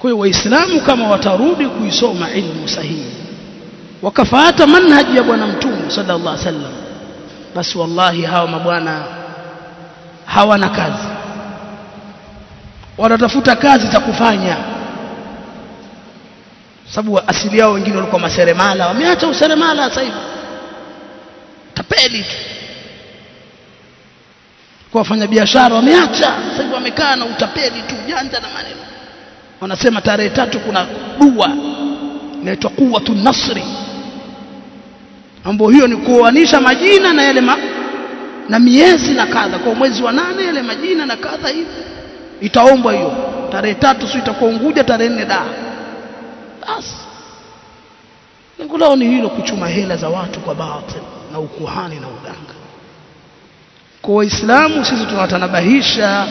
kwa hiyo waislamu kama watarudi kuisoma ilmu sahihi wakafuata manhaji ya bwana mtume sallallahu alaihi wasallam basi wallahi hawa mabwana hawana kazi. Wanatafuta kazi za kufanya sababu asili yao wengine walikuwa maseremala wameacha useremala sasa hivi tapeli tu. Kwa wafanyabiashara wameacha sasa hivi wamekaa na utapeli tu janja na maneno wanasema tarehe tatu kuna dua inaitwa quwwatun nasri. Ambayo hiyo ni kuoanisha majina na yale ma, na miezi na kadha. Kwa mwezi wa nane yale majina na kadha hivi itaombwa hiyo. Tarehe tatu sio itakuwa Unguja tarehe nne da basi. Lengo lao ni hilo kuchuma hela za watu kwa batil na ukuhani na uganga. Kwa waislamu sisi tunawatanabahisha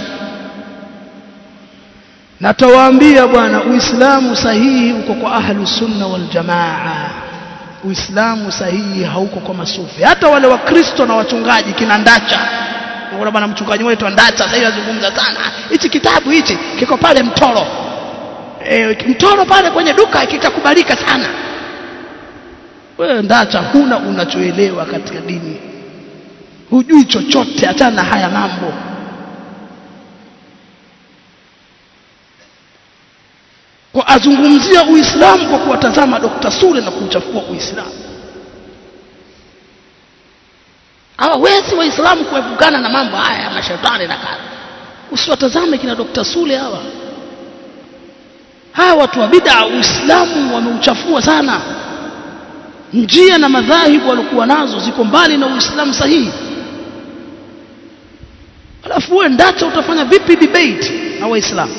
na tawaambia bwana uislamu sahihi uko kwa ahlu sunna wal jamaa. Uislamu sahihi hauko kwa masufi. Hata wale wakristo na wachungaji kina ndacha. Kuna bwana mchungaji wetu ndacha sasa hivi azungumza sana. Hichi kitabu hichi kiko pale mtoro. E, mtoro pale kwenye duka kitakubalika sana. Wewe ndacha huna unachoelewa katika dini. Hujui chochote hata na haya mambo kwa azungumzia uislamu kwa kuwatazama Dr. Sule na kuchafua uislamu hawawezi waislamu kuepukana na mambo haya ya mashetani na kadha usiwatazame kina Dr. Sule hawa hawa watu wa bid'a uislamu wameuchafua sana njia na madhahibu walikuwa nazo ziko mbali na uislamu sahihi alafu wewe ndacho utafanya vipi debate na waislamu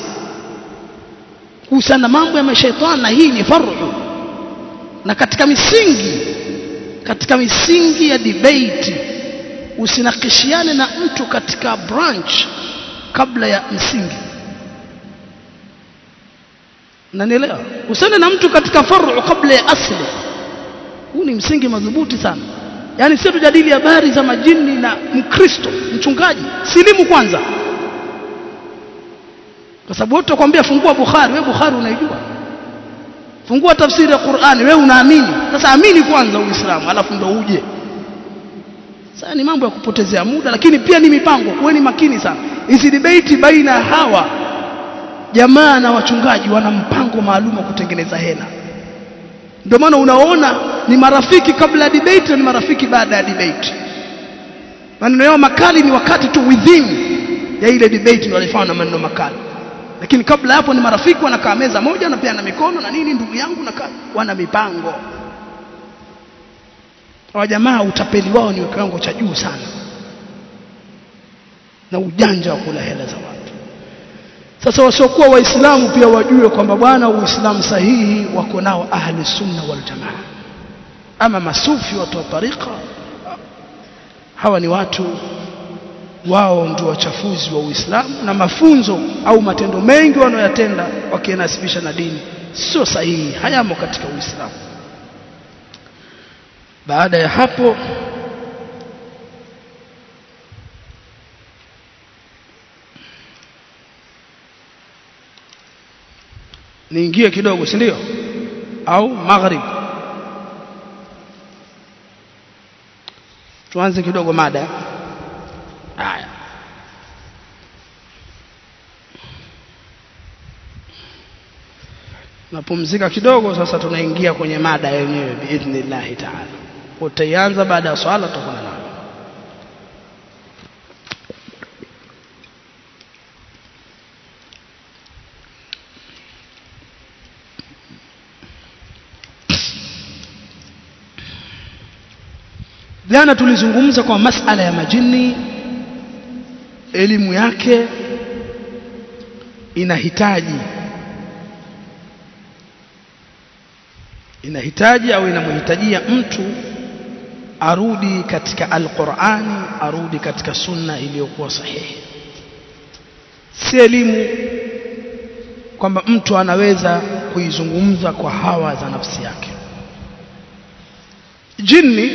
kuhusiana na mambo ya mashaitani na hii ni faru na katika misingi katika misingi ya debate usinakishiane na mtu katika branch kabla ya msingi. Nanielewa usende na mtu katika faru kabla ya asli. Huu ni msingi madhubuti sana. Yaani sio tujadili habari za majini na mkristo mchungaji silimu kwanza kwa sababu wote wakwambia fungua Bukhari wewe Bukhari unaijua. Fungua tafsiri ya Qur'ani wewe unaamini. Sasa amini kwanza Uislamu alafu ndo uje. Sasa ni mambo ya kupotezea muda lakini pia ni mipango. Kuweni makini sana. Hizi debate baina hawa? Jamaa na wachungaji wana mpango maalum wa kutengeneza hela. Ndio maana unaona ni marafiki kabla ya debate na ni marafiki baada ya debate. Maneno yao makali ni wakati tu within ya ile debate ndio walifanya na maneno makali lakini kabla hapo ni marafiki wanakaa meza moja na pia na mikono na nini ndugu yangu na wana mipango. Wa jamaa utapeli wao ni kiwango cha juu sana. Na ujanja wa kula hela za watu. Sasa wasiokuwa waislamu pia wajue kwamba bwana uislamu sahihi wako nao ahli sunna wal jamaa. Ama masufi watu wa tariqa hawa ni watu wao ndio wachafuzi wa Uislamu na mafunzo au matendo mengi wanayotenda wakienasibisha na dini. Sio sahihi hayamo katika Uislamu. Baada ya hapo niingie kidogo si ndio? Au maghrib. Tuanze kidogo mada haya napumzika kidogo sasa tunaingia kwenye mada yenyewe biidhnillahi taala. Utaianza baada ya swala tutakuwa nayo jana tulizungumza kwa masala ya majini elimu yake inahitaji inahitaji au inamhitajia mtu arudi katika alqurani arudi katika sunna iliyokuwa sahihi. Si elimu kwamba mtu anaweza kuizungumza kwa hawa za nafsi yake. Jini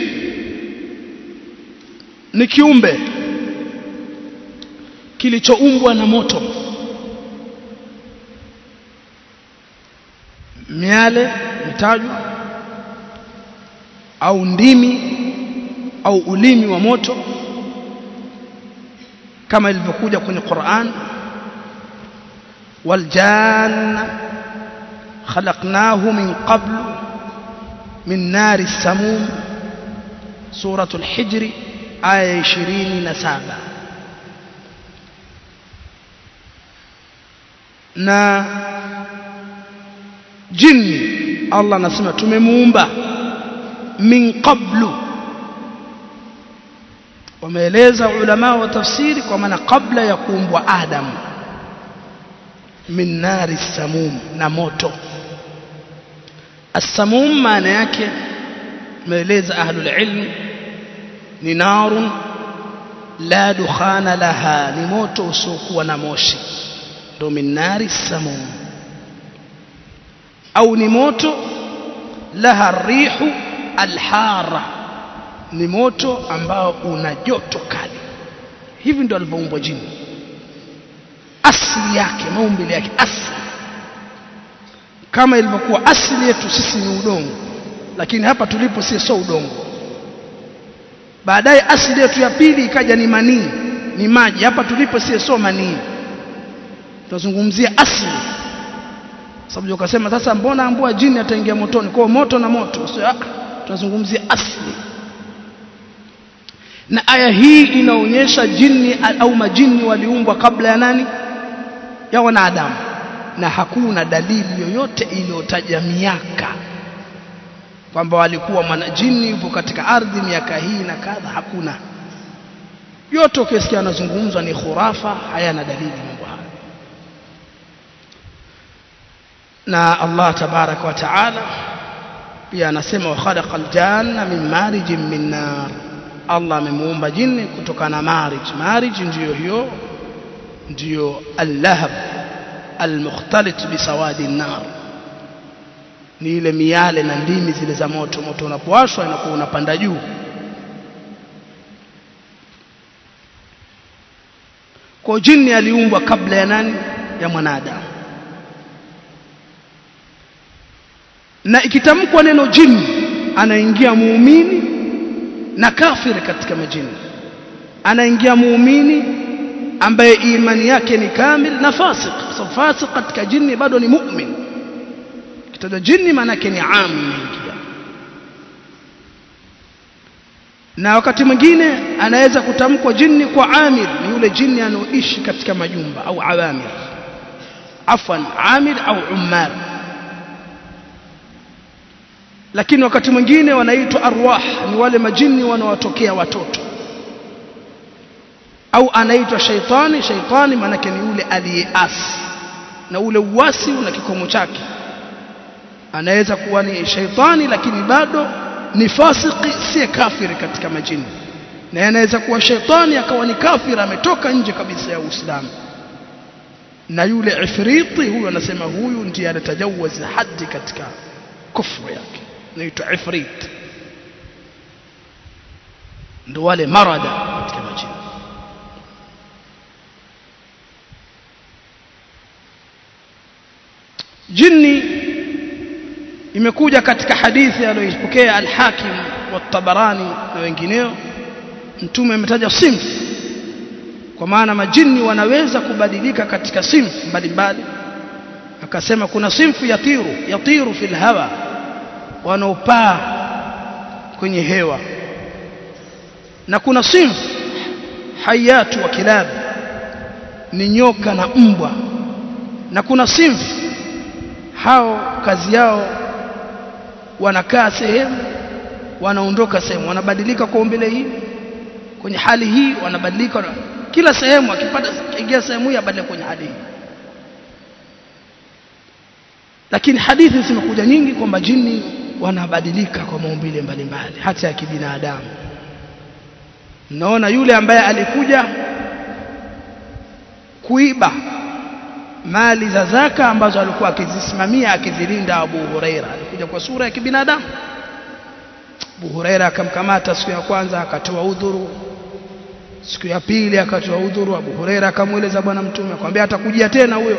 ni kiumbe kilichoumbwa na moto. Miale imetajwa au ndimi au ulimi wa moto kama ilivyokuja kwenye Qur'an waljanna khalaqnahu min qablu min nari samum suratul hijri aya 27 na jini Allah anasema tumemuumba min qablu wameeleza ulama wa tafsiri kwa maana kabla ya kuumbwa Adam min nari samum na moto as-samum maana yake meeleza ahlul ilm ni narun la dukhana laha ni moto usiokuwa na moshi ndo min nari samum au ni moto laha rihu alhara ni moto ambao una joto kali. Hivi ndio alivyoumbwa jini. Asili yake maumbile yake asili. Kama ilivyokuwa asili yetu sisi ni udongo lakini hapa tulipo si so udongo. Baadaye asili yetu ya pili ikaja ni manii ni maji. Hapa tulipo si sio manii. Tunazungumzia asili sababu ukasema sasa mbona ambua jini ataingia motoni? Kwa moto na moto sio tunazungumzia asli. Na aya hii inaonyesha jini au majini waliumbwa kabla ya nani? Ya wanadamu. Na hakuna dalili yoyote iliyotaja miaka kwamba walikuwa manajini hivyo katika ardhi miaka hii na kadha hakuna. Yote ukisikia anazungumzwa ni khurafa hayana dalili mambo haya na Allah tabarak wa taala pia anasema wa khalaqal aljanna min marijin min nar. Allah amemuumba jini kutokana na marij. Marij ndio hiyo ndio al-lahab al-mukhtalit bisawadi an-nar. Ni ile miale na ndimi zile za moto. Moto unapowashwa inakuwa unapanda juu. Kwa jini aliumbwa kabla ya nani? Ya mwanadamu na ikitamkwa neno jini anaingia muumini na kafiri katika majini. Anaingia muumini ambaye imani yake ni kamil na fasik. Sababu fasik katika jini bado ni mu'min. Kitaja jini maana yake ni amu na wakati mwingine anaweza kutamkwa jini kwa amir ni yule jini anaoishi katika majumba au awamir. Afwan amir au ummar lakini wakati mwingine wanaitwa arwah ni wale majini wanaowatokea watoto. Au anaitwa shaitani shaitani maanake ni yule aliyeasi na ule uasi una kikomo chake. Anaweza kuwa ni shaitani lakini bado ni fasiki si kafiri katika majini. Na anaweza kuwa shaitani akawa ni kafiri ametoka nje kabisa ya Uislamu. Na yule ifriti huyo anasema huyu ndiye anatajawaz hadi katika kufru yake naitwa ifrit. Ndo wale marada katika majini. Jini imekuja katika hadithi aliyoipokea al-Hakim wa Tabarani na wengineo. Mtume ametaja simfu kwa maana majini wanaweza kubadilika katika simfu mbalimbali. Akasema kuna simfu yatiru yatiru fil hawa wanaopaa kwenye hewa. Na kuna simfu hayatu wa kilabu ni nyoka na mbwa. Na kuna sin hao kazi yao wanakaa sehemu wanaondoka sehemu. Wanabadilika kwa umbile hii kwenye hali hii wanabadilika kila sehemu. Akipata ingia sehemu hii abadilika kwenye hali hii. Lakini hadithi zimekuja nyingi kwamba jini wanabadilika kwa maumbile mbalimbali hata ya kibinadamu. Naona yule ambaye alikuja kuiba mali za zaka ambazo alikuwa akizisimamia akizilinda Abu Huraira. Alikuja kwa sura ya kibinadamu. Abu Huraira akamkamata siku ya kwanza akatoa udhuru. Siku ya pili akatoa udhuru Abu Huraira akamweleza bwana mtume akamwambia atakujia tena huyo.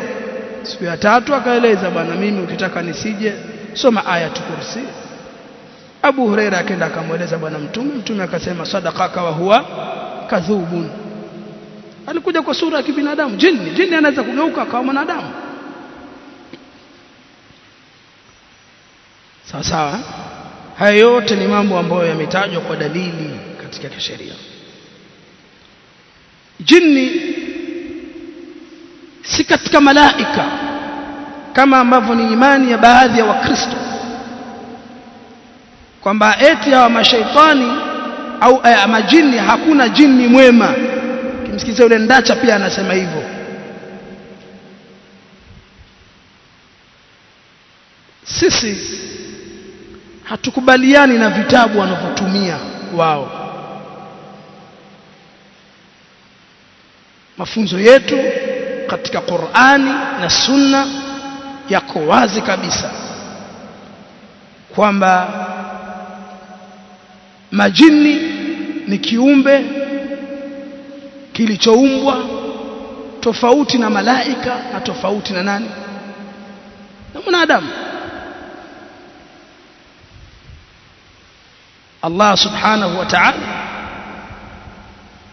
Siku ya tatu akaeleza bwana mimi ukitaka nisije soma aya tukursi Abu Huraira akaenda akamweleza bwana mtume mtume akasema sadaqaka wa huwa kadhubun. Alikuja kwa sura ya kibinadamu jini jini anaweza kugeuka akawa mwanadamu. Sawa sawa haya yote ni mambo ambayo yametajwa kwa dalili katika kisheria. Jini si katika malaika kama ambavyo ni imani ya baadhi ya wakristo kwamba eti hawa mashaitani au eh, majini hakuna jini mwema. Kimsikiza yule ndacha pia anasema hivyo. Sisi hatukubaliani na vitabu wanavyotumia wao. Mafunzo yetu katika Qur'ani na Sunna yako wazi kabisa kwamba majini ni kiumbe kilichoumbwa tofauti na malaika na tofauti na nani? Na mwanadamu. Allah subhanahu wa ta'ala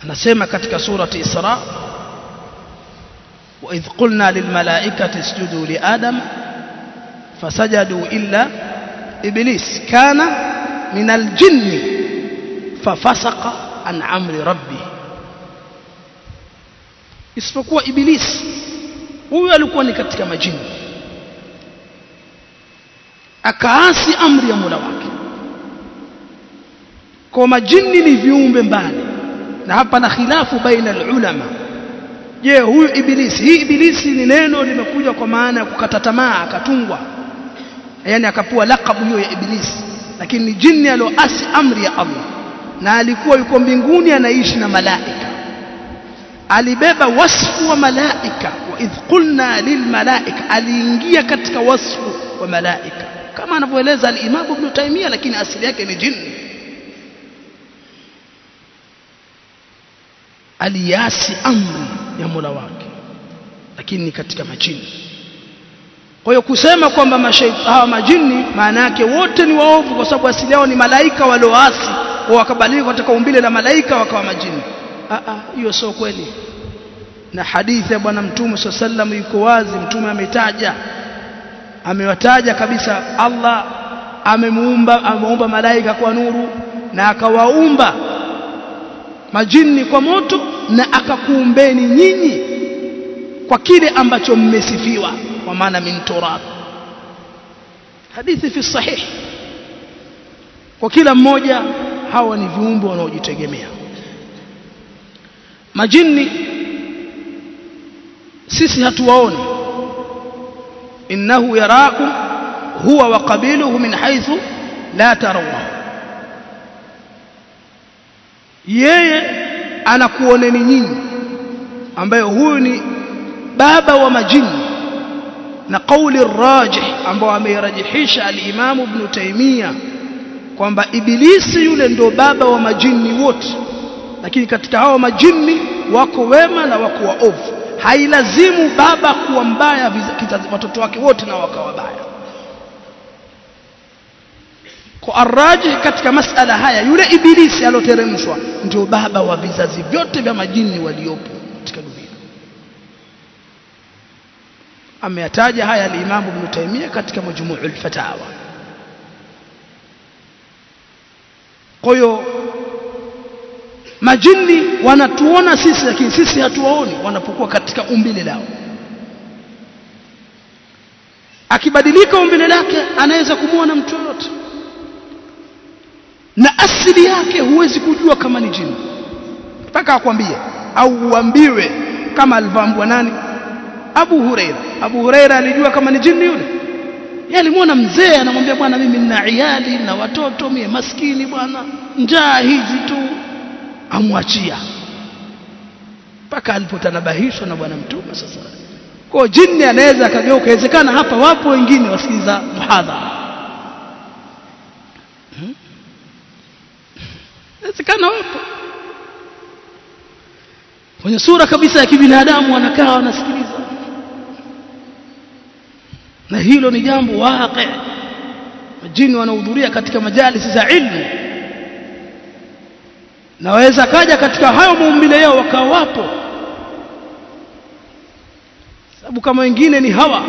anasema katika surati Isra وإذ قلنا للملائكة اسجدوا لآدم فسجدوا إلا إبليس كان من الجن ففسق عن أمر ربه. اسفقوا إبليس هو يلقوا نكتك مجن أكاسي أمر يا مولاك كما جن لفيوم بمبان نحبنا خلاف بين العلماء. Je huyu ibilisi? Hii ibilisi ni neno limekuja kwa maana ya kukata tamaa akatungwa. Yani akapua lakabu hiyo ya ibilisi. Lakini ni jini aloasi amri ya Allah. Na alikuwa yuko mbinguni anaishi na malaika. Alibeba wasfu wa malaika. Wa idh qulna lil malaika. Aliingia katika wasfu wa malaika. Kama anavyoeleza al-Imam Ibn Taymiyyah lakini asili yake ni jini aliasi amri ya Mola wake. Lakini ni katika majini. Kwa hiyo kusema kwamba hawa majini maana yake wote ni waovu kwa sababu asili yao ni malaika walioasi wakabadilika katika umbile la malaika wakawa majini. Hiyo sio kweli. Na hadithi ya bwana mtume swalla sallam iko wazi mtume ametaja. Amewataja kabisa Allah amemuumba ameumba malaika kwa nuru na akawaumba majini kwa moto na akakuumbeni nyinyi kwa kile ambacho mmesifiwa kwa maana min turab. Hadithi fi sahih. Kwa kila mmoja hawa ni viumbe wanaojitegemea. Majini sisi hatuwaoni. Innahu yarakum huwa wa qabiluhu min haythu la tarawna yeye anakuoneni nyinyi ambaye huyu ni baba wa majini na kauli rajih ambao ameirajihisha al-Imam Ibn Taymiyyah kwamba ibilisi yule ndio baba wa majini wote lakini katika hao majini wako wema na wako waovu. Hailazimu baba kuwa mbaya watoto wake wote na wakawa wabaya kwa araji katika masala haya yule ibilisi aloteremshwa ndio baba wa vizazi vyote vya majini waliopo katika dunia. Ameyataja haya alimamu Ibn Taymiyyah katika Majmu'ul Fatawa. Kwa hiyo majini wanatuona sisi lakini sisi hatuwaoni wanapokuwa katika umbile lao. Akibadilika umbile lake anaweza kumwona mtu yoyote na asili yake huwezi kujua kama ni jini. Mpaka akwambie au uambiwe kama alivambwa nani? Abu Huraira. Abu Huraira alijua kama ni jini yule? Yeye alimwona mzee anamwambia bwana mimi nina iali na watoto mimi maskini bwana njaa hizi tu. Amwachia. Mpaka alipotanabahishwa na bwana mtume sasa. Kwa jini anaweza akageuka inawezekana hapa wapo wengine wasikiza muhadhara inawezekana wapo. Kwenye sura kabisa ya kibinadamu wanakaa wanasikiliza. Na hilo ni jambo waqi majini wanahudhuria katika majalisi za ilmu. Naweza kaja katika hayo maumbile yao wakawa wapo. Sababu kama wengine ni hawa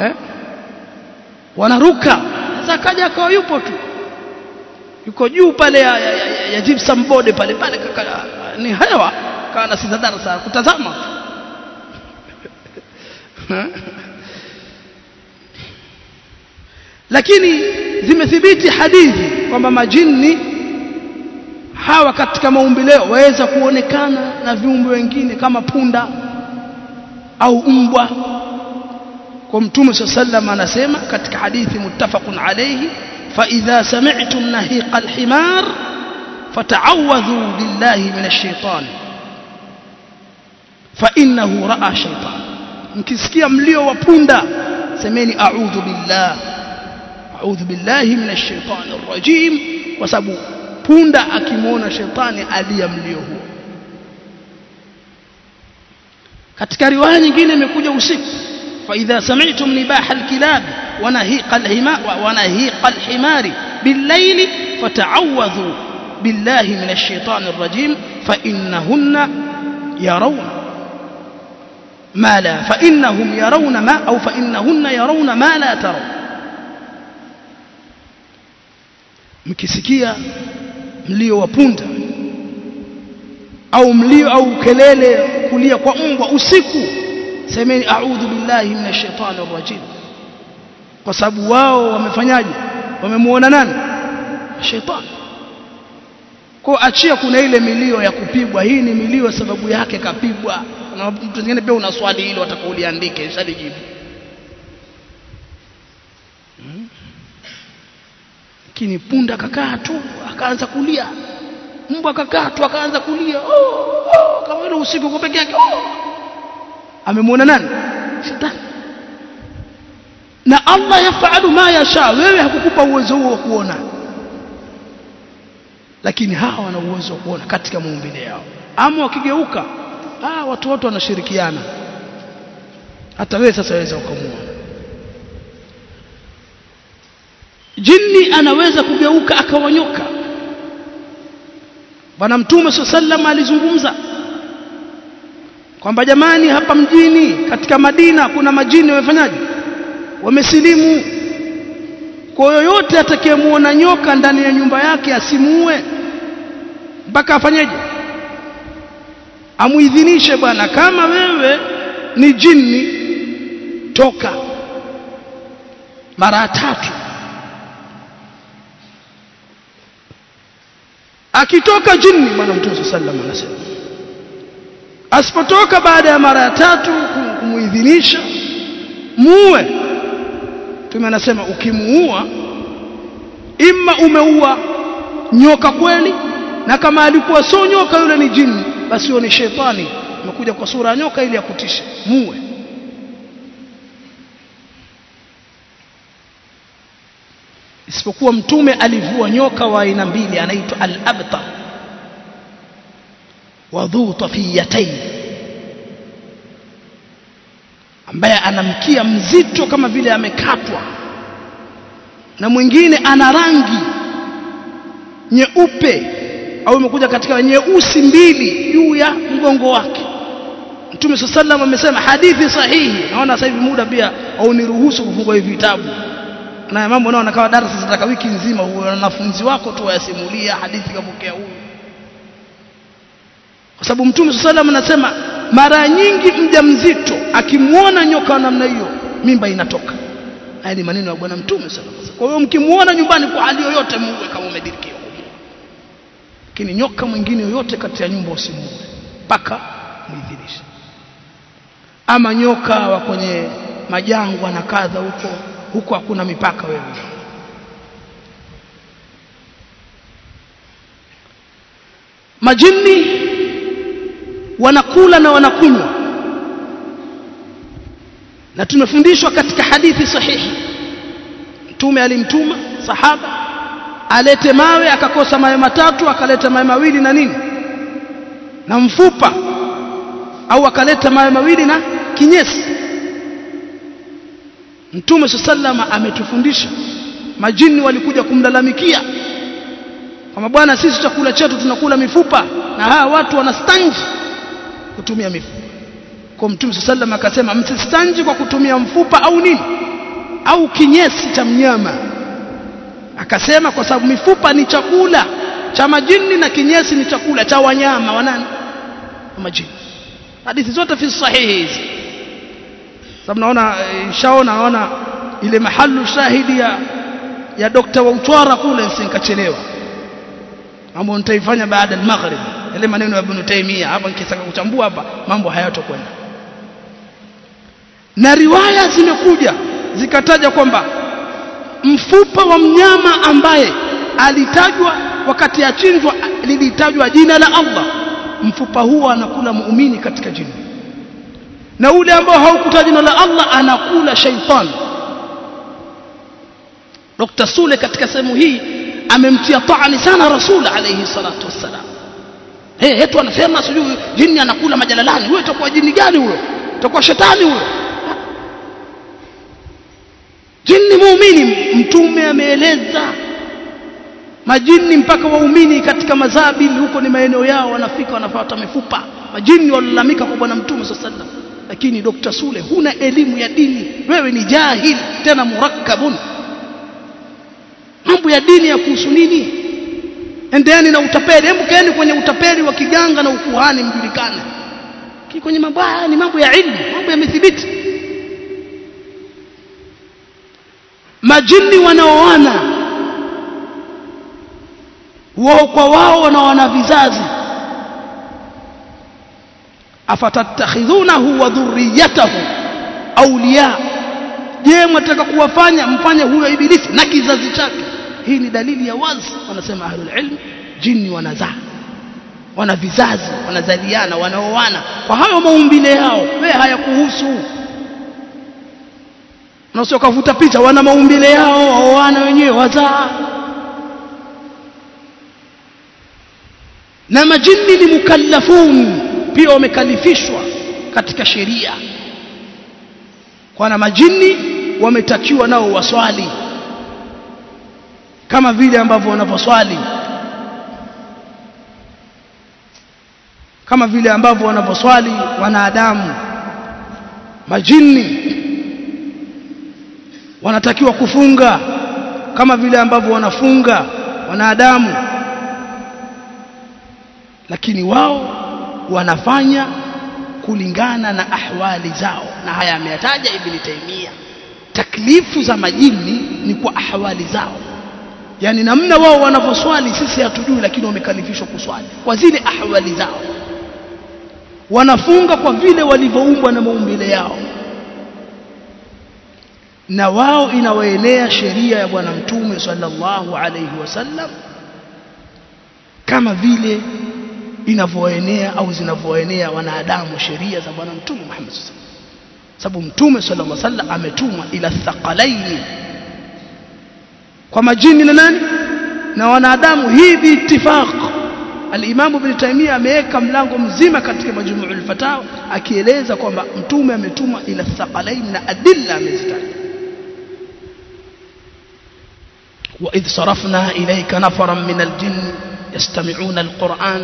eh? wanaruka. Sasa kaja akawa yupo tu yuko juu pale ya, ya, ya, ya gypsum board pale pale kaka, ni hewa. Na sisa darasa kutazama. Lakini zimethibiti hadithi kwamba majini hawa katika maumbile waweza kuonekana na viumbe wengine kama punda au mbwa. Kwa mtume sallam anasema katika hadithi muttafaqun alayhi فإذا سمعتم نهيق الحمار فتعوذوا بالله من الشيطان. فإنه رأى شيطان. نكسكي أمليو وبوندا. سميني أعوذ بالله. أعوذ بالله من الشيطان الرجيم. وسبو بوندا أكيمون شيطان ألي أمليو هو. katika riwaya nyingine imekuja usiku fa idha ونهيق الحما ونهيق الحمار بالليل فتعوذوا بالله من الشيطان الرجيم فإنهن يرون ما لا فإنهم يرون ما أو فإنهن يرون ما لا ترون. مكسكية مليو وبوند أو مليو أو كليلة كلية وأم وأسكو سمين أعوذ بالله من الشيطان الرجيم kwa sababu wao wamefanyaje? Wamemuona nani? Shetani. Kwa achia kuna ile milio ya kupigwa. Hii ni milio sababu yake kapigwa. Na mtu mwingine pia una swali hilo atakaoliandike shalijibu lakini punda kakaa tu akaanza kulia. Mbwa kakaa tu akaanza kulia. Oh, oh, kama ile usiku kwa peke yake. Oh. amemwona nani? Shetani na Allah yafalu ma yasha. Wewe hakukupa uwezo huo wa kuona. Lakini hawa wana uwezo wa kuona katika maumbile yao. Ama wakigeuka ah watu wote wanashirikiana. Hata wewe sasa waweza ukamuona jini anaweza kugeuka akawanyoka. Bwana mtume sallallahu alizungumza kwamba jamani hapa mjini katika Madina kuna majini wamefanyaje wamesilimu. Kwa yoyote atakayemuona nyoka ndani ya nyumba yake asimuue mpaka afanyeje? Amuidhinishe bwana kama wewe ni jini toka. Mara tatu. Akitoka jini bwana mtume sallallahu alaihi wasallam asipotoka baada ya mara ya tatu kumuidhinisha muue mtume anasema ukimuua imma umeua nyoka kweli na kama alikuwa sio nyoka yule ni jini basi huyo ni shetani amekuja kwa sura ya nyoka ili akutishe muue. Isipokuwa mtume alivua nyoka wa aina mbili anaitwa al-abtar wa dhu tafiyatayn ambaye ana mkia mzito kama vile amekatwa. Na mwingine ana rangi nyeupe au imekuja katika nyeusi mbili juu ya mgongo wake. Mtume sallam amesema hadithi sahihi. Naona sasa hivi muda pia au niruhusu kufungua hivi vitabu. Na mambo naona kama darasa zitaka wiki nzima huyo wanafunzi wako tu wayasimulia hadithi kapokea huyu kwa sababu Mtume sallam anasema mara nyingi mjamzito akimwona nyoka namna hiyo mimba inatoka. Haya ni maneno ya bwana Mtume sallallahu kwa hiyo mkimwona nyumbani kwa hali yoyote muue kama umedirikiwa lakini nyoka mwingine yoyote kati ya nyumba usimuue mpaka muidhinishe. Ama nyoka wa kwenye majangwa na kadha huko huko hakuna mipaka wewe. Majini wanakula na wanakunywa. Na tumefundishwa katika hadithi sahihi. Mtume alimtuma sahaba alete mawe akakosa mawe matatu akaleta mawe mawili na nini? Na mfupa. Au akaleta mawe mawili na kinyesi. Mtume sallama ametufundisha. Majini walikuja kumlalamikia. Kama bwana sisi chakula chetu tunakula mifupa. Na hawa watu wanastanji kutumia mifupa kwa mtume sallam akasema msistanji kwa kutumia mfupa au nini? Au kinyesi cha mnyama. Akasema kwa sababu mifupa ni chakula. Cha majini na kinyesi ni chakula. Cha wanyama wanani wa majini. Hadithi zote fi sahihi hizi. Sababu naona inshaona naona ile mahalu shahidi ya ya dokta wa uchwara kule nsinkachelewa ambao nitaifanya baada ya maghrib yale maneno ya Ibn Taymiyyah hapa nikitaka kuchambua hapa mambo hayatokwenda. Na riwaya zimekuja zikataja kwamba mfupa wa mnyama ambaye alitajwa wakati achinjwa lilitajwa jina la Allah. Mfupa huo anakula muumini katika jini. Na ule ambao haukutajwa jina la Allah anakula shaitan. Dr. Sule katika sehemu hii amemtia taani sana Rasul alayhi salatu wassalam eh hey, anasema sijui jini anakula majalalani. Wewe utakuwa jini gani huyo? Utakuwa shetani huyo? Jini muumini mtume ameeleza. Majini mpaka waumini katika mazabili huko ni maeneo yao wanafika wanafuata mifupa. Majini walalamika kwa bwana mtume sallallahu lakini Dr. Sule huna elimu ya dini. Wewe ni jahil tena murakkabun. Mambo ya dini ya kuhusu nini endeni na utapeli. Hebu kaeni kwenye utapeli wa kiganga na ukuhani mjulikane. Kwenye mambo ni mambo ya ilmu mambo yamethibiti majini wanaoana wao kwa wao wanaoana vizazi. Afatattakhidhunahu wa dhurriyatahu awliya. Je mtaka kuwafanya mfanye huyo ibilisi na kizazi chake hii ni dalili ya wazi wanasema ahlul ilm jini wanazaa. Wana vizazi wanazaliana wanaoana. Kwa hayo maumbile yao wewe hayakuhusu. Na sio kavuta picha wana maumbile yao waoana wenyewe wazaa. Na majini ni mukallafun pia wamekalifishwa katika sheria. Kwa na majini wametakiwa nao waswali kama vile ambavyo wanavyoswali kama vile ambavyo wanavyoswali wanadamu majini wanatakiwa kufunga. Kama vile ambavyo wanafunga wanadamu lakini wao wanafanya kulingana na ahwali zao. Na haya ameyataja ibn taimia taklifu za majini ni kwa ahwali zao yani namna wao wanavyoswali sisi hatujui lakini wamekalifishwa kuswali kwa zile ahwali zao. Wanafunga kwa vile walivyoumbwa na maumbile yao. Na wao inawaelea sheria ya bwana mtume sallallahu alayhi wasallam kama vile inavyoenea au zinavyoenea wanadamu sheria za bwana mtume Muhammad sallallahu sababu mtume sallallahu alaihi wasallam ametumwa ila thaqalaini kwa majini na nani na wanadamu hii biittifaq al-Imam Ibn Taymiyyah ameweka mlango mzima katika majmu'ul fatawa akieleza kwamba mtume ametumwa ila thaqalaini na adilla amezitaja وإذ صرفنا إليك نفرا من الجن يستمعون القرآن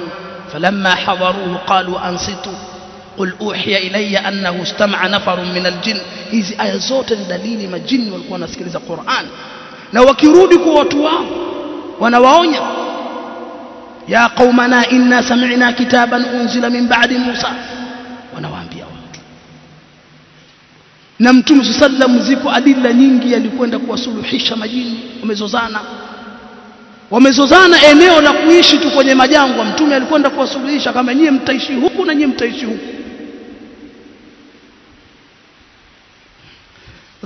فلما حضروه قالوا أنصتوا قل أوحي إلي أنه استمع نفر من الجن zote ni dalili majini walikuwa wanasikiliza Qur'an na wakirudi kwa watu wao wanawaonya ya qaumana inna sami'na kitaban unzila min ba'di Musa. Wanawaambia watu. Na mtume sallam ziko adila nyingi alikwenda kuwasuluhisha majini. Wamezozana. Wamezozana eneo la kuishi tu kwenye majangwa. Mtume alikwenda kuwasuluhisha kama nyie mtaishi huku na nyie mtaishi huku.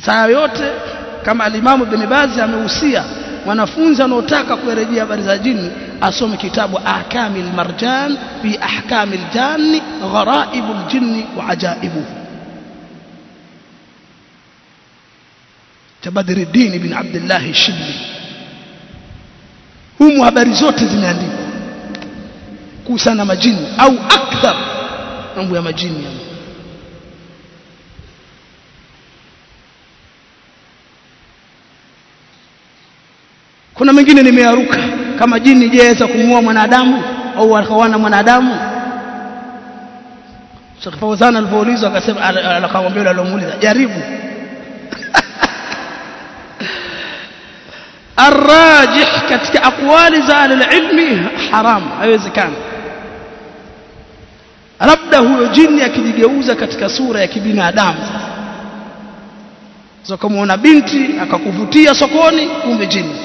Saa yote kama alimamu bin Bazi amehusia mwanafunzi anaotaka kurejea habari za jini asome kitabu ahkamil marjan fi ahkamil janni gharaibul jinni wa ajaibuhu. Cha Badruddin ibn Abdullah Shibli. Humu habari zote zimeandikwa kuhusiana na majini au akthar mambo ya majini. ya kuna mengine nimearuka kama jini jeweza kumuua mwanadamu au akawana mwanadamu Sheikh Fawzan alipoulizwa akasema akamwambia yule alomuuliza jaribu الراجح katika aqwali za alilmi haram haiwezekani labda huyo jini akijigeuza katika sura ya kibinadamu sasa kumuona binti akakuvutia sokoni kumbe jini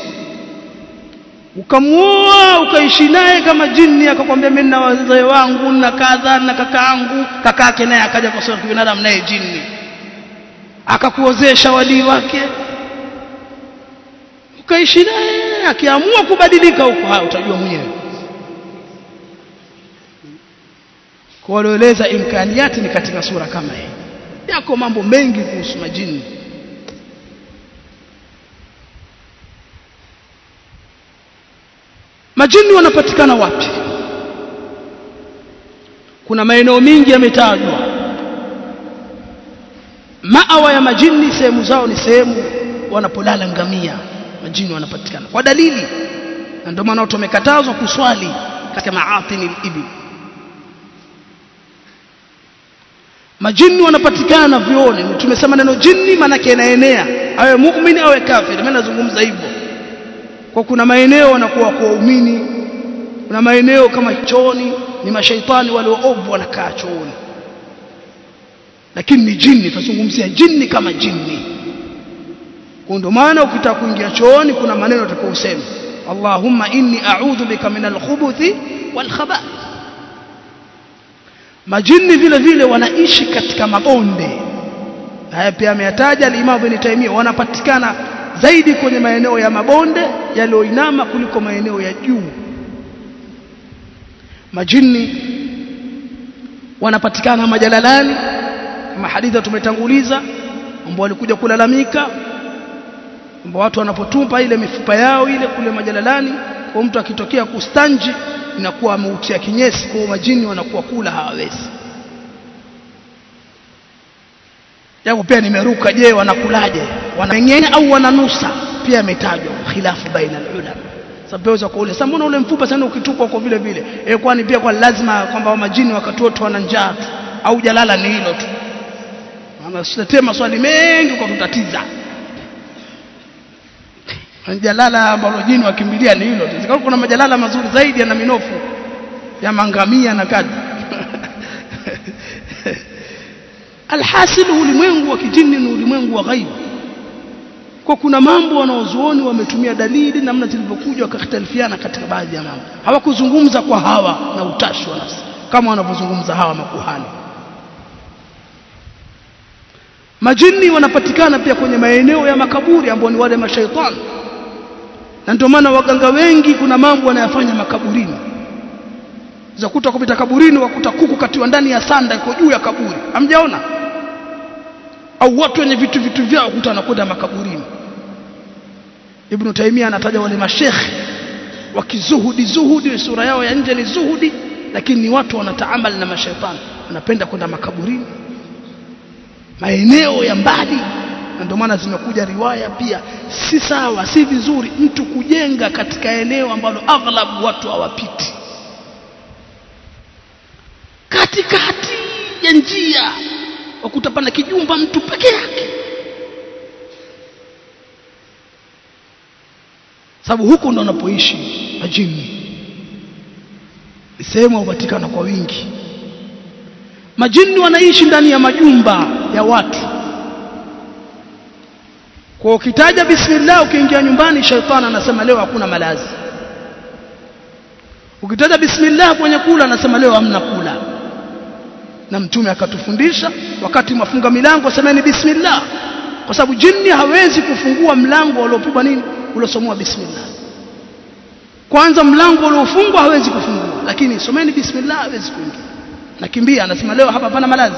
ukamuoa ukaishi naye kama jini akakwambia mimi na wazee wangu na kadha na kakaangu. Kakaake naye akaja kwa sura binadamu naye jini akakuozesha walii wake. Ukaishi naye akiamua kubadilika huko haya utajua mwenyewe. Kwa walioeleza imkaniati ni katika sura kama hii. Yako mambo mengi kuhusu majini majini wanapatikana wapi? Kuna maeneo mengi yametajwa. Maawa ya majini sehemu zao ni sehemu wanapolala ngamia majini wanapatikana. Kwa dalili na ndio maana watu wamekatazwa kuswali katika maatini ibil majini wanapatikana vioni tumesema neno jini maana inaenea. Awe muumini awe kafiri mimi nazungumza hivyo kwa kuna maeneo wanakuwa kwa waumini kuna maeneo kama chooni ni mashaitani wale waovu wanakaa chooni. Lakini ni jini tazungumzia jini kama jini kwa ndio maana ukitaka kuingia chooni kuna maneno utakayosema Allahumma inni a'udhu bika min al-khubuthi wal majini vile vile wanaishi katika mabonde. Haya pia ameyataja al-Imam Ibn Taymiyyah wanapatikana zaidi kwenye maeneo ya mabonde yaliyoinama kuliko maeneo ya juu. Majini wanapatikana majalalani kama hadithi tumetanguliza ambao walikuja kulalamika ambao watu wanapotupa ile mifupa yao ile kule majalalani kwa mtu akitokea kustanji inakuwa ameutia kinyesi kwa majini wanakuwa kula hawawezi japo pia nimeruka je wanakulaje? Wanamengenya au wananusa? Pia imetajwa khilafu baina ulama sababu kwa ule sasa mbona ule mfupa sana ukitupwa kwa vile vile? Eh kwani pia kwa lazima kwamba majini wakati wana njaa au jalala ni hilo tu. Maana usiletee maswali mengi kwa kutatiza. Jalala ambalo jini wakimbilia ni hilo tu. Kuna majalala mazuri zaidi yana minofu ya mangamia na kadhi alhasil ulimwengu wa kijini ni ulimwengu wa ghaibu. Kwa kuna mambo wanaozuoni wametumia dalili namna zilivyokuja wakakhtalifiana katika baadhi ya mambo. Hawakuzungumza kwa hawa na utashi wa nafsi kama wanavyozungumza hawa makuhani. Majini wanapatikana pia kwenye maeneo ya makaburi ambao ni wale mashaitani. Na ndio maana waganga wengi kuna mambo wanayafanya makaburini. Zakuta kupita kaburini wakuta kuku katiwa ndani ya sanda iko juu ya kaburi. Hamjaona au watu wenye vitu vitu vyao kuta anakwenda makaburini. Ibn Taimia anataja wale mashekhe wakizuhudi zuhudi sura yao ya nje ni zuhudi lakini ni watu wanataamal na mashaitani wanapenda kwenda makaburini. Maeneo ya mbali na ndio maana zimekuja riwaya pia si sawa si vizuri mtu kujenga katika eneo ambalo aghlab watu hawapiti katikati ya njia wakuta pana kijumba mtu peke yake. Sababu huko ndo wanapoishi majini ni sehemu hupatikana kwa wingi. Majini wanaishi ndani ya majumba ya watu. Kwa ukitaja bismillah ukiingia nyumbani shaitani anasema leo hakuna malazi. Ukitaja bismillah kwenye kula anasema leo hamna kula na mtume akatufundisha. Wakati mafunga milango semeni bismillah. Kwa sababu jini hawezi kufungua mlango uliopigwa nini? Uliosomewa bismillah. Kwanza mlango uliofungwa hawezi kufungua lakini someni bismillah hawezi kuingia. Nakimbia anasema leo hapa hapana malazi.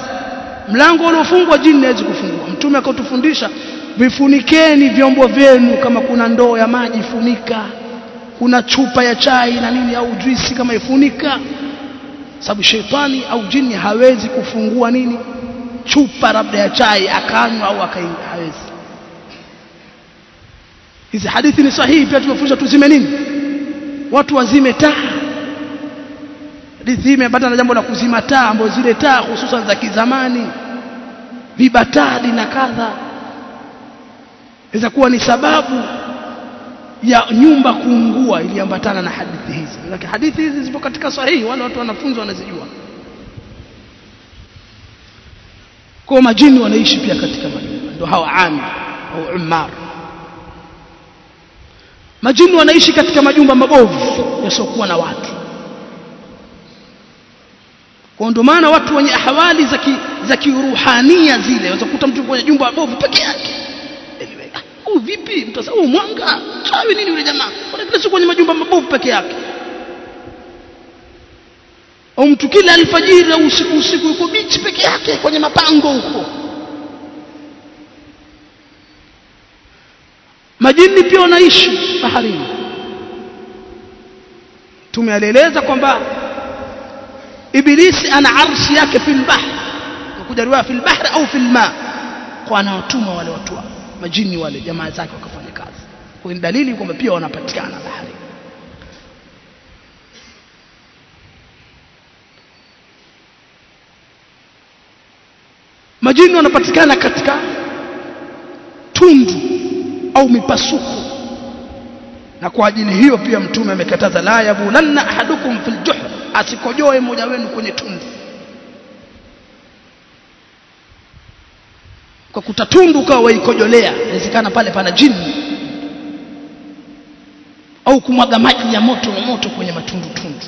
Mlango uliofungwa jini hawezi kufungua. Mtume akatufundisha vifunikeni vyombo vyenu kama kuna ndoo ya maji funika. Kuna chupa ya chai na nini au juisi kama ifunika sababu sheitani au jini hawezi kufungua nini? Chupa labda ya chai akanywa au akaingia hawezi. Hizi hadithi ni sahihi pia tumefundisha tuzime nini? Watu wazime taa. Hadithi imepata na jambo la kuzima taa ambazo zile taa hususan za kizamani vibatadi na kadha inaweza kuwa ni sababu ya nyumba kuungua iliambatana na hadithi hizi. Lakini hadithi hizi zipo katika sahihi wale watu wanafunzi wanazijua. Kwa majini wanaishi pia katika majumba ndio hawa ami au umar. Majini wanaishi katika majumba mabovu yasiokuwa na watu. Kwa ndio maana watu wenye ahwali za za kiruhania zile kukuta mtu kwenye jumba bovu peke yake huu vipi? Mtasa huu mwanga. Chawi nini yule jamaa? Kuna kile siku kwenye majumba mabovu peke yake? Au mtu kila alfajiri au usiku usiku yuko bichi peke yake kwenye mapango huko. Majini pia wanaishi baharini. Tumeeleza kwamba ibilisi ana arshi yake fil bahr kuja riwaya fil bahr au fil ma kwa anawatuma wale watu majini wale jamaa zake wakafanya kazi. Kwa ni dalili kwamba pia wanapatikana bahari. Majini wanapatikana katika tundu au mipasuko. Na kwa ajili hiyo pia mtume amekataza la yabulanna ahadukum fil juhr asikojoe mmoja wenu kwenye tundu kwa kutatundu ukawa waikojolea inawezekana pale pana jini au kumwaga maji ya moto na moto kwenye matundu tundu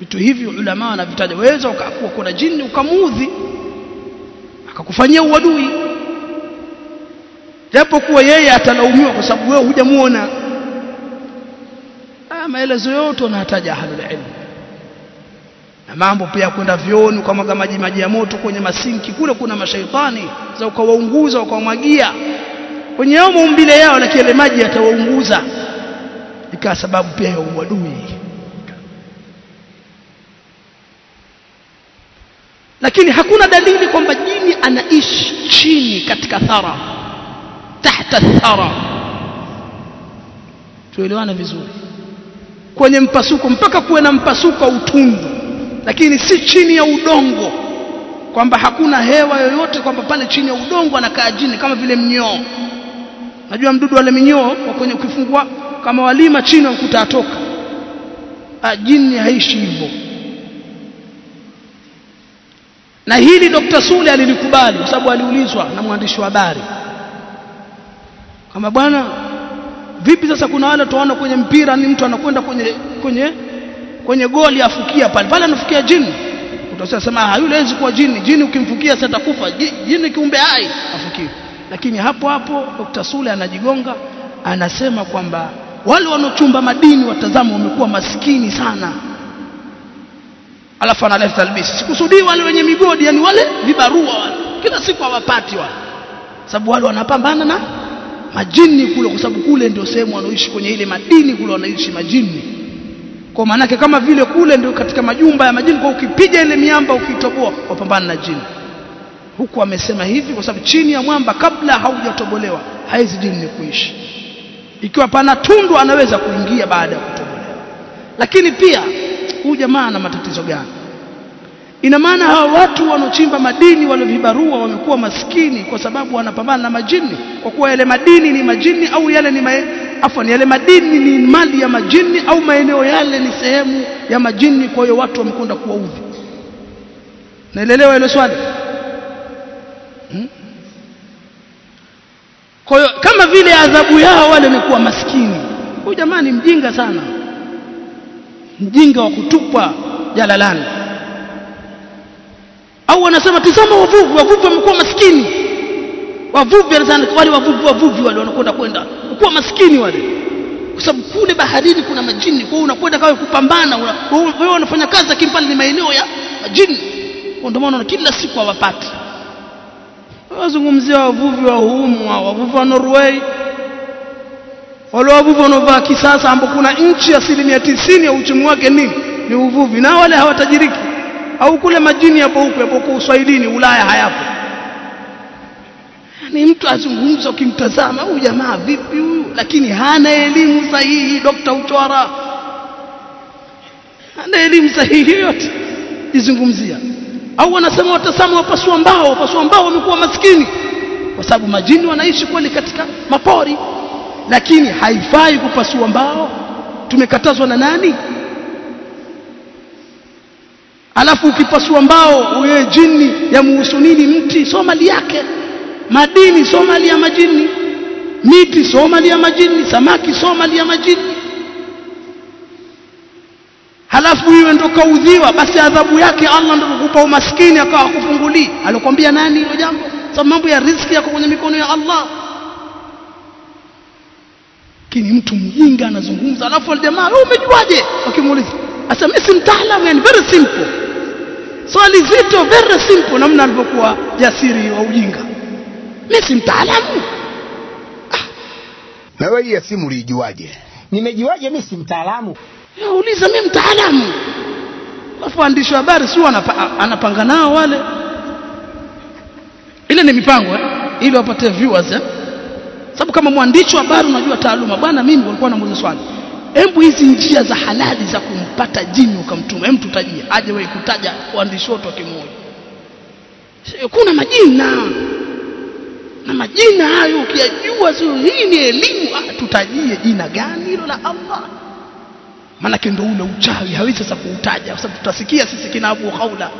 vitu hivi ulama wanavitaja. Waweza ukakuwa kuna jini ukamuudhi akakufanyia uadui. Japo kuwa yeye atalaumiwa kwa sababu wewe hujamuona. Ah maelezo yote unataja ahlul ilm. na mambo pia kwenda vioni ukamwaga maji maji ya moto kwenye masinki. Kule kuna mashaitani za ukawaunguza ukawamwagia. Kwenye yao maumbile yao lakini kile maji yatawaunguza. Ikawa sababu pia ya uadui. Lakini hakuna dalili kwamba jini anaishi chini katika thara tahta thara. Tuelewane vizuri. Kwenye mpasuko mpaka kuwe na mpasuko utundu lakini si chini ya udongo kwamba hakuna hewa yoyote kwamba pale chini ya udongo anakaa jini kama vile mnyoo najua mdudu wale minyoo kwa kwenye ukifungua kama walima chini ukuta atoka. Jini haishi hivyo. Na hili Dr. Sule alilikubali kwa sababu aliulizwa na mwandishi wa habari. Kama bwana vipi sasa kuna wale tunaona kwenye mpira ni mtu anakwenda kwenye kwenye kwenye goli afukia pale. Pale anafukia jini. Utasema sema yule hawezi kuwa jini. Jini ukimfukia sasa atakufa. Jini kiumbe hai. Afukie lakini hapo hapo Dr. Sule anajigonga anasema kwamba wale wanaochumba madini watazama wamekuwa maskini sana. Alafu analeta talbisi. Sikusudii wale wenye migodi yani wale vibarua wale. Kila siku hawapati wale. Sababu wale wanapambana na majini kule kwa sababu kule ndio sehemu wanaoishi kwenye ile madini kule wanaishi majini kwa maanake kama vile kule ndio katika majumba ya majini kwa ukipiga ile miamba ukitoboa wapambana na jini. Huku amesema hivi kwa sababu chini ya mwamba kabla haujatobolewa haizi jini ni kuishi. Ikiwa pana tundu anaweza kuingia baada ya kutobolewa. Lakini pia huyu jamaa ana matatizo gani ina maana hawa watu wanaochimba madini wale vibarua wamekuwa maskini kwa sababu wanapambana na majini. Kwa kuwa yale madini ni majini au yale ni mae, afwan yale madini ni mali ya majini au maeneo yale ni sehemu ya majini kwa hiyo watu wamekwenda kuwaudhi naelelewa ile swali? Hmm? kwa hiyo kama vile adhabu yao wale ni kuwa maskini. Huyu jamani mjinga sana. Mjinga wa kutupwa jalalani au wanasema tizama wavuvi wavuvi wamekuwa maskini. Wavuvi wale wavuvi wavuvi wale wanakwenda kwenda. Kuwa maskini wale. Kwa sababu kule baharini kuna majini kwa hiyo unakwenda kawe kupambana wewe wanafanya kazi lakini pale ni maeneo ya majini. Kwa ndio maana kila siku hawapati. Wazungumzia wavuvi wa humu wavuvi wa Norway. Wale wavuvi wanaovaa kisasa ambapo kuna nchi asilimia tisini ya uchumi wake ni ni uvuvi na wale hawatajiriki au kule majini hapo huko hapo uswahilini Ulaya hayapo. Ni mtu azungumza ukimtazama huyu jamaa vipi huyu? Lakini hana elimu sahihi Dr. Uchwara. Hana elimu sahihi yote izungumzia. Au wanasema watasama wapasua mbao wapasua mbao wamekuwa maskini. Kwa sababu majini wanaishi kweli katika mapori. Lakini haifai kupasua mbao. Tumekatazwa na nani alafu ukipasua mbao wewe jini ya muhusu nini? Mti somali yake. Madini somali ya majini. Miti somali ya majini. Samaki sio mali ya majini. Halafu iwe ndo kaudhiwa basi adhabu yake Allah ndo kukupa umaskini akawa kufungulii alikwambia nani hilo jambo? Sababu mambo ya riziki yako kwenye mikono ya Allah. Lakini mtu mjinga anazungumza alafu aljamaa wewe umejuaje? Wakimuuliza asa mimi si mtaalamu yani very simple swali zito very simple namna alivyokuwa jasiri wa ujinga mimi si mtaalamu Na wewe hii simu uliijuaje? nimejuaje mimi si mtaalamu Nauliza mimi mtaalamu. Alafu waandishi wa habari sio anapa, anapanga nao wale. Ile ni mipango eh? ili wapate viewers eh? Sababu kama mwandishi wa habari unajua taaluma bwana mimi walikuwa na swali. Hebu hizi njia za halali za kumpata jini ukamtuma, hebu tutajie. Aje wewe kutaja waandishi wote wakimoja. Kuna majina. Na majina hayo ukiyajua sio hii ni elimu, ah, tutajie jina gani hilo la Allah? maanake ndo ule uchawi hawezi sasa kuutaja kwa sababu tutasikia sisi kina Abu Khawla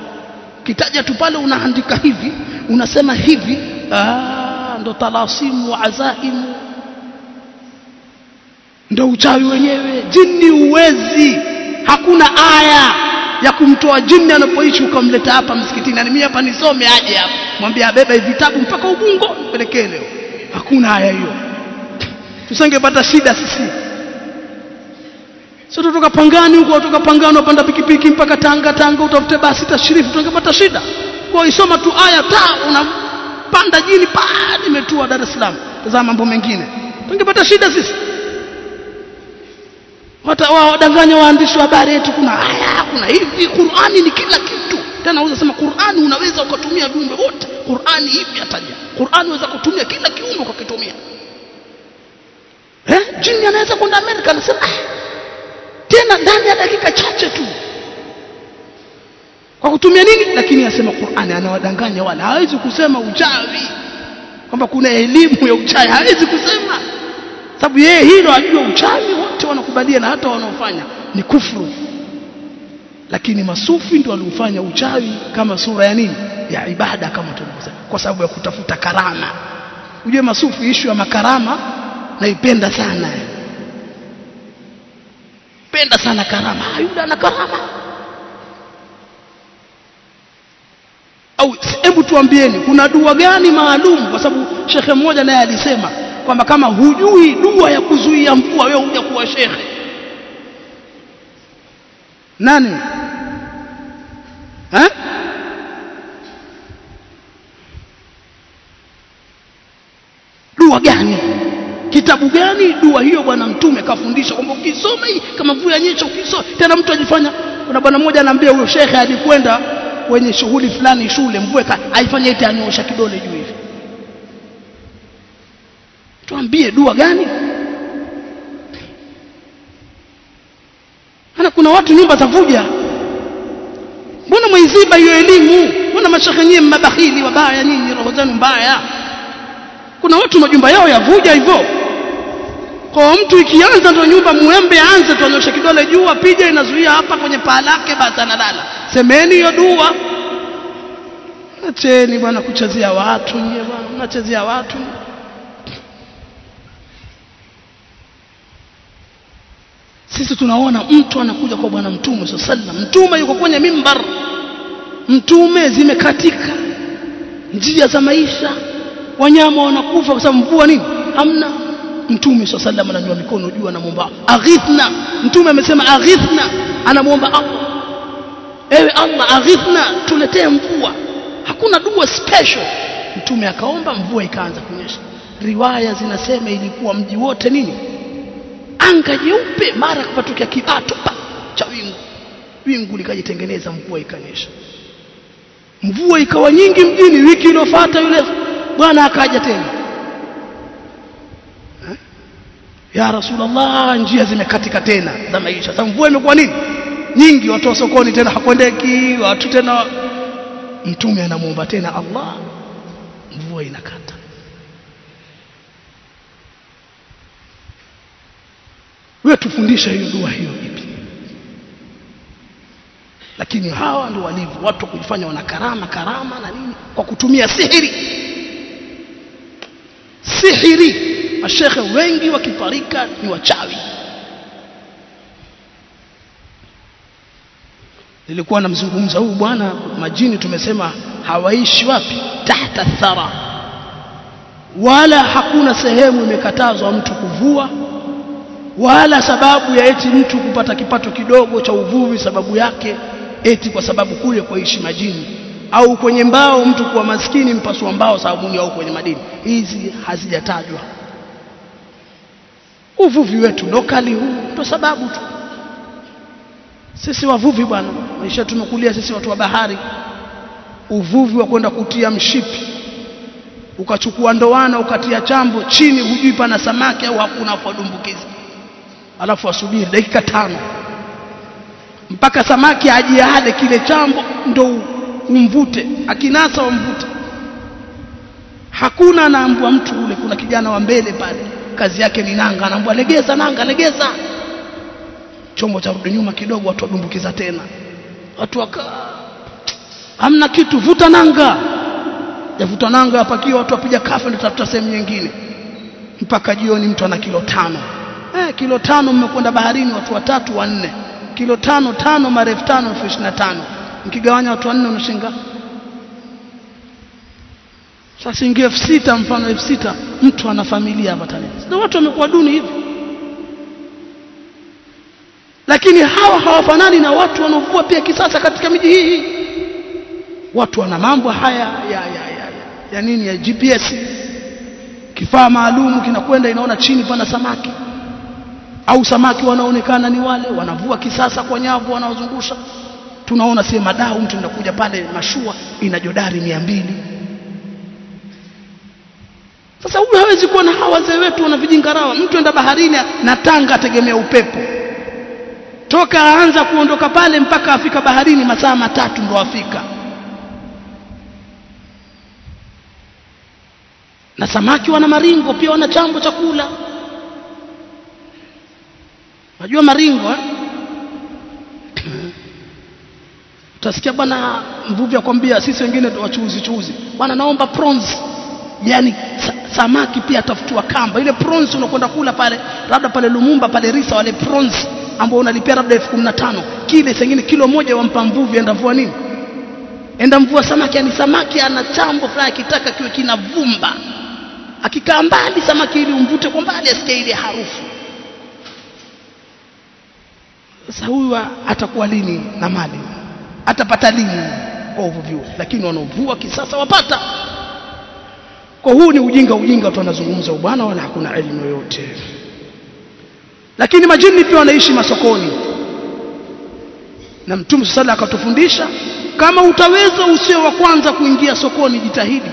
kitaja tu pale unaandika hivi unasema hivi ah ndo talasimu wa azaimu ndo uchawi wenyewe. Jini uwezi hakuna aya ya kumtoa jini anapoishi ukamleta hapa msikitini. Mimi hapa nisome aje hapa. Mwambie hivi vitabu mpaka ubungo pelekee leo. Hakuna aya hiyo. Tusingepata shida sisi. Sio tutoka pangani huko kutoka pangani upanda pikipiki mpaka Tanga Tanga utafute basi tashrifu tungepata shida. Kwa isoma tu aya ta unapanda jini pa nimetua Dar es Salaam. Tazama mambo mengine. Tungepata shida sisi wata wadanganya waandishi wa habari eti kuna haya kuna hivi. Qur'ani ni kila kitu. Tena unaweza sema Qur'ani unaweza ukatumia viumbe wote. Qur'ani hivi ataja. Qur'ani unaweza kutumia kila kiumbe ukakitumia. Eh? Jini anaweza kwenda Amerika anasema ah, tena ndani ya dakika chache tu. Kwa kutumia nini? Lakini anasema Qur'ani anawadanganya wala hawezi kusema uchawi. Kwamba kuna elimu ya uchawi. Hawezi kusema. Sababu yeye hilo ajua uchawi wote wanakubalia na hata wanaofanya ni kufru. Lakini masufi ndio waliofanya uchawi kama sura ya nini? Ya ibada kama tulivyosema. Kwa sababu ya kutafuta karama. Ujue masufi ishu ya makarama naipenda sana. Penda sana karama. Hayuda ana karama. Au hebu tuambieni kuna dua gani maalum? Kwa sababu shekhe mmoja naye alisema kwamba kama hujui dua ya kuzuia mvua wewe huja kuwa shekhe. Nani? Ha? dua gani? Kitabu gani? Dua hiyo bwana mtume kafundisha kwamba ukisoma hii kama mvua yanyesha ukisoma tena mtu ajifanya. Kuna bwana mmoja anaambia huyo shekhe alikwenda kwenye shughuli fulani shule mvua aifanye eti anyosha kidole juu hivi tuambie dua gani? Ana kuna watu nyumba zavuja mbona mwiziba hiyo elimu? Mbona mashekhe nyie mabahili wabaya nyinyi roho zenu mbaya? Kuna watu majumba yao yavuja hivyo. Kwa mtu ikianza ndo nyumba muembe aanze tuonyeshe kidole juu apige inazuia hapa kwenye paa lake basi analala semeni hiyo dua. Acheni bwana kuchezea watu nyie bwana mnachezea watu sisi tunaona mtu anakuja kwa bwana mtume sallam mtume yuko kwenye mimbar. Mtume zimekatika. Njia za maisha. Wanyama wanakufa kwa sababu mvua nini? Hamna. Mtume sallam ananyua mikono juu anamwomba aghithna. Mtume amesema aghithna. Anamwomba Allah. Ewe Allah aghithna. Tuletee mvua. Hakuna dua special. Mtume akaomba mvua ikaanza kunyesha. Riwaya zinasema ilikuwa mji wote nini anga jeupe mara kupatokea kibato cha wingu. Wingu likajitengeneza mvua ikanyesha. Mvua ikawa nyingi mjini wiki iliyofuata yule bwana akaja tena. Ya rasulullah njia zimekatika tena za maisha. Sasa mvua imekuwa nini? Nyingi watu sokoni tena hakwendeki watu tena. Mtume anamuomba tena Allah mvua inakata wewe tufundisha hiyo dua hiyo ipi? Lakini hawa ndio walivyo watu kujifanya wana karama karama na nini? Kwa kutumia sihiri. Sihiri. Mashekhe wengi wakifarika ni wachawi. Nilikuwa namzungumza huyu bwana majini tumesema hawaishi wapi? Tahta thara. Wala hakuna sehemu imekatazwa mtu kuvua wala sababu ya eti mtu kupata kipato kidogo cha uvuvi sababu yake eti kwa sababu kule kwaishi majini. Au kwenye mbao mtu kuwa maskini mpasua mbao sabuni au kwenye madini. Hizi hazijatajwa. Uvuvi wetu lokali huu ndo sababu tu. Sisi wavuvi bwana maisha tumekulia sisi watu wa bahari. Uvuvi wa kwenda kutia mshipi ukachukua ndoana ukatia chambo chini hujui pana samaki au hakuna afadumbukiza alafu asubiri dakika tano. Mpaka samaki ajiade kile chambo ndo umvute. Akinasa umvute hakuna anaambua mtu ule kuna kijana wa mbele pale. Kazi yake ni nanga anaambua legeza nanga legeza. Chombo cha rudi nyuma kidogo watu wadumbukiza tena. Watu waka hamna kitu vuta nanga. Yavuta nanga apakiwa watu wapiga kafe ndio tafuta sehemu nyingine. Mpaka jioni mtu ana kilo tano eh, kilo tano mmekwenda baharini watu watatu wanne. Kilo tano tano marefu tano elfu ishirini na tano. Mkigawanya watu wanne unashinga. Sasa ingia elfu sita mfano elfu sita mtu ana familia hapa Tanzania. Na watu wamekuwa duni hivi. Lakini hawa hawafanani na watu wanaovua pia kisasa katika miji hii watu wana mambo haya ya, ya, ya, ya, ya nini ya GPS kifaa maalumu kinakwenda inaona chini pana samaki au samaki wanaonekana ni wale wanavua kisasa kwa nyavu wanaozungusha. Tunaona si madau mtu anakuja pale mashua ina jodari mbili. Sasa huyu hawezi kuwa na hawa wazee wetu wana vijingarawa mtu enda baharini na tanga ategemea upepo. Toka aanza kuondoka pale mpaka afika baharini masaa matatu ndo afika. Na samaki wana maringo pia wana chambo cha kula najua maringo eh? utasikia bwana mvuvi akwambia sisi wengine wachuuzi chuuzi. Bwana naomba prawns. Yaani sa samaki pia atafutiwa kamba. Ile prawns unakwenda kula pale labda pale Lumumba pale Risa wale prawns ambao unalipia labda elfu kile sengine kilo moja wampa mvuvi enda vua nini? Enda mvua samaki. Yani samaki ana chambo fulani akitaka kiwe kinavumba. Akikaa mbali samaki ili umvute kwa mbali asikie ile harufu sasa huyu atakuwa lini na mali? Atapata lini kwa uvuvi lakini wanaovua kisasa wapata. Kwa huu ni ujinga ujinga watu wanazungumza bwana wala hakuna elimu yoyote. Lakini majini pia wanaishi masokoni. Na mtume sala akatufundisha kama utaweza usio wa kwanza kuingia sokoni jitahidi.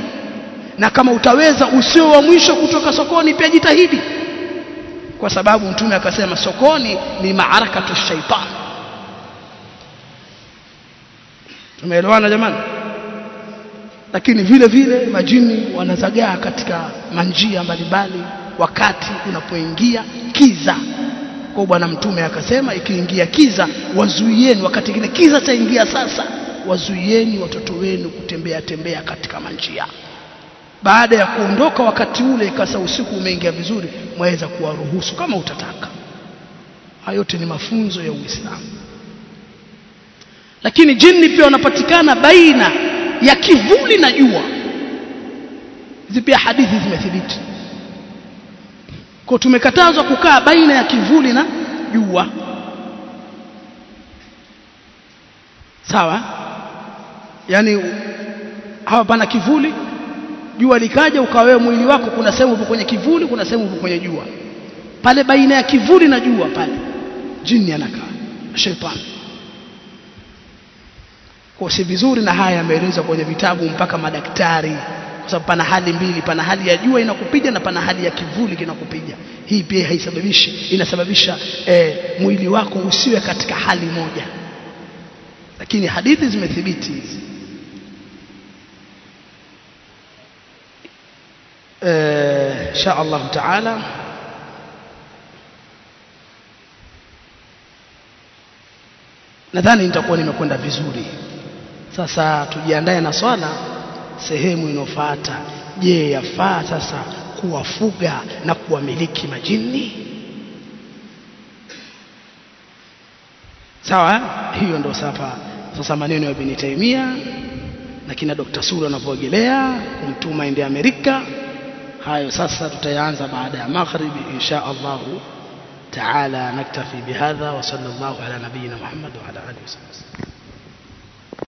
Na kama utaweza usio wa mwisho kutoka sokoni pia jitahidi kwa sababu mtume akasema sokoni ni maarakatu shaitan. Tumeelewana jamani? Lakini vile vile majini wanazagaa katika manjia mbalimbali wakati unapoingia kiza. Kwa bwana mtume akasema ikiingia kiza wazuieni wakati kile kiza chaingia sasa wazuieni watoto wenu kutembea tembea katika manjia baada ya kuondoka wakati ule ikasa usiku umeingia vizuri mwaweza kuwaruhusu kama utataka. Hayo ni mafunzo ya Uislamu. Lakini jini pia wanapatikana baina ya kivuli na jua. Hizi pia hadithi zimethibiti. Kwa tumekatazwa kukaa baina ya kivuli na jua. Sawa? Yani hapa pana kivuli jua likaja ukawewe mwili wako kuna sehemu upo kwenye kivuli kuna sehemu upo kwenye jua. Pale baina ya kivuli na jua pale jini anakaa shetani. Kwa si vizuri na haya yameelezwa kwenye vitabu mpaka madaktari kwa sababu pana hali mbili pana hali ya jua inakupiga na pana hali ya kivuli kinakupiga. Hii pia haisababishi inasababisha eh, mwili wako usiwe katika hali moja. Lakini hadithi zimethibiti hizi insha Allah taala nadhani nitakuwa nimekwenda vizuri sasa tujiandae na swala sehemu inofuata je yafaa sasa kuwafuga na kuwamiliki majini sawa hiyo ndio sasa sasa maneno ya Taymiyyah na kina Dr. Sura anapoegelea kumtuma ende Amerika hayo sasa tutayaanza baada ya magharibi insha Allah taala naktafi bihadha wa sallallahu ala nabiyyina Muhammad wa ala alihi wasallam